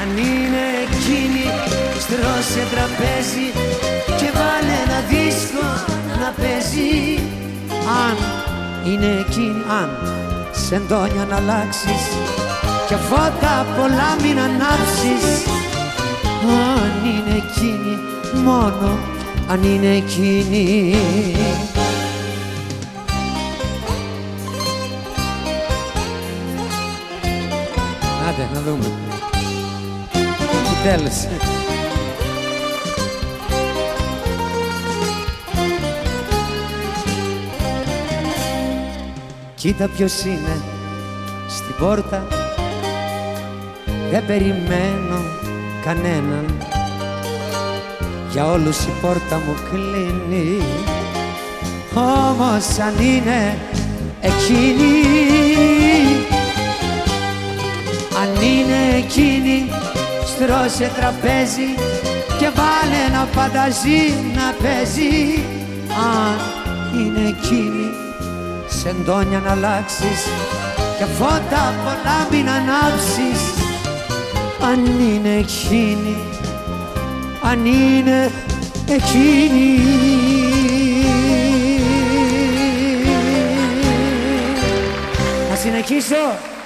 Αν είναι εκείνη στρώσε τραπέζι και βάλε ένα δίσκο να παίζει. Αν είναι εκείνη, αν σεντόνια να αλλάξεις και φώτα πολλά μην ανάψεις. Αν είναι εκείνη μόνο αν είναι εκείνη. Άντε να δούμε. Τι τέλος. Κοίτα ποιος είναι στην πόρτα. Δεν περιμένω κανέναν. Για όλους η πόρτα μου κλείνει. Όμως αν είναι εκείνη Αν είναι εκείνη στρώσε τραπέζι και βάλε ένα φανταζή να παίζει. Αν είναι εκείνη σεντόνια να αλλάξεις και φώτα πολλά μην ανάψεις. Αν είναι εκείνη, αν είναι εκείνη. Να συνεχίσω